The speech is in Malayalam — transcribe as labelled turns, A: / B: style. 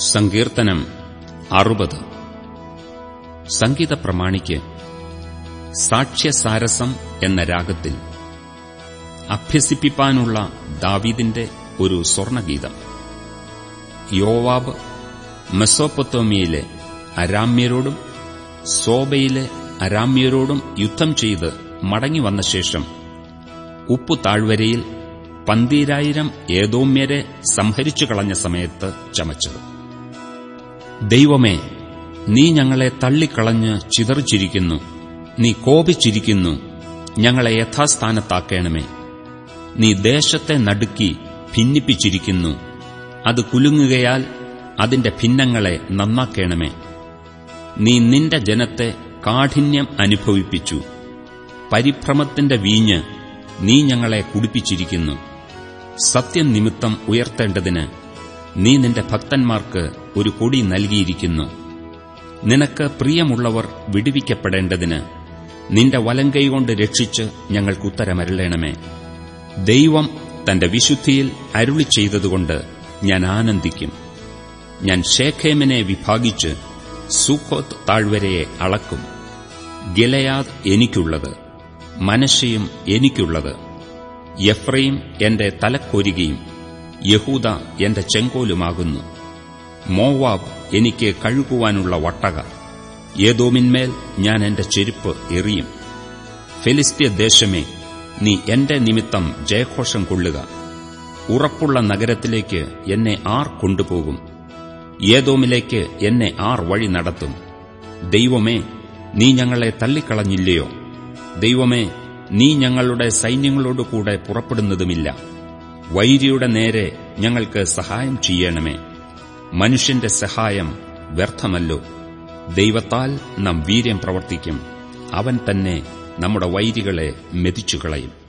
A: സങ്കീർത്തനം അറുപത്. സംഗീത പ്രമാണിക്ക് സാക്ഷ്യസാരസം എന്ന രാഗത്തിൽ അഭ്യസിപ്പിപ്പാനുള്ള ദാവീദിന്റെ ഒരു സ്വർണഗീതം. യോവാബ് മെസോപ്പൊത്തോമിയയിലെ അരാമ്യരോടും സോബയിലെ അരാമ്യരോടും യുദ്ധം ചെയ്ത് മടങ്ങിവന്ന ശേഷം ഉപ്പു താഴ്വരയിൽ പന്തീരായിരം ഏതോമ്യരെ സംഹരിച്ചു കളഞ്ഞ സമയത്ത് ചമച്ചത്. ദൈവമേ നീ ഞങ്ങളെ തള്ളിക്കളഞ്ഞ് ചിതറിച്ചിരിക്കുന്നു. നീ കോപിച്ചിരിക്കുന്നു. ഞങ്ങളെ യഥാസ്ഥാനത്താക്കേണമേ. നീ ദേശത്തെ നടുക്കി ഭിന്നിപ്പിച്ചിരിക്കുന്നു. അത് കുലുങ്ങുകയാൽ അതിന്റെ ഭിന്നങ്ങളെ നന്നാക്കേണമേ. നീ നിന്റെ ജനത്തെ കാഠിന്യം അനുഭവിപ്പിച്ചു. പരിഭ്രമത്തിന്റെ വീഞ്ഞ് നീ ഞങ്ങളെ കുടിപ്പിച്ചിരിക്കുന്നു. സത്യം നിമിത്തം ഉയർത്തേണ്ടതിന് നീ നിന്റെ ഭക്തന്മാർക്ക് ഒരു കൊടി നൽകിയിരിക്കുന്നു. നിനക്ക് പ്രിയമുള്ളവർ വിടുവിക്കപ്പെടേണ്ടതിന് നിന്റെ വലങ്കൈകൊണ്ട് രക്ഷിച്ച് ഞങ്ങൾക്ക് ഉത്തരമരളേണമേ. ദൈവം തന്റെ വിശുദ്ധിയിൽ അരുളി ചെയ്തതുകൊണ്ട് ഞാൻ ആനന്ദിക്കും. ഞാൻ ഷേഖേമിനെ വിഭാഗിച്ച് സൂക്കോത്ത് താഴ്വരയെ അളക്കും. ഗിലയാദ് എനിക്കുള്ളത് മനശയും എനിക്കുള്ളത്. യഫ്രയും എന്റെ തലക്കൊരികയും യഹൂദ എന്റെ ചെങ്കോലുമാകുന്നു. മോവാബ് എനിക്ക് കഴുകുവാനുള്ള വട്ടക. ഏതോമിന്മേൽ ഞാൻ എന്റെ ചെരുപ്പ് എറിയും. ഫെലിസ്ത്യ ദേശമേ നീ എന്റെ നിമിത്തം ജയഘോഷം കൊള്ളുക. ഉറപ്പുള്ള നഗരത്തിലേക്ക് എന്നെ ആർ കൊണ്ടുപോകും. ഏതോമിലേക്ക് എന്നെ ആർ വഴി നടത്തും. ദൈവമേ നീ ഞങ്ങളെ തള്ളിക്കളഞ്ഞില്ലയോ? ദൈവമേ നീ ഞങ്ങളുടെ സൈന്യങ്ങളോടുകൂടെ പുറപ്പെടുന്നതുമില്ല. വൈരിയുടെ നേരെ ഞങ്ങൾക്ക് സഹായം ചെയ്യണമേ. മനുഷ്യന്റെ സഹായം വ്യർത്ഥമല്ലോ. ദൈവത്താൽ നാം വീര്യം പ്രവർത്തിക്കും. അവൻ തന്നെ നമ്മുടെ വൈരികളെ മെതിച്ചുകളയും.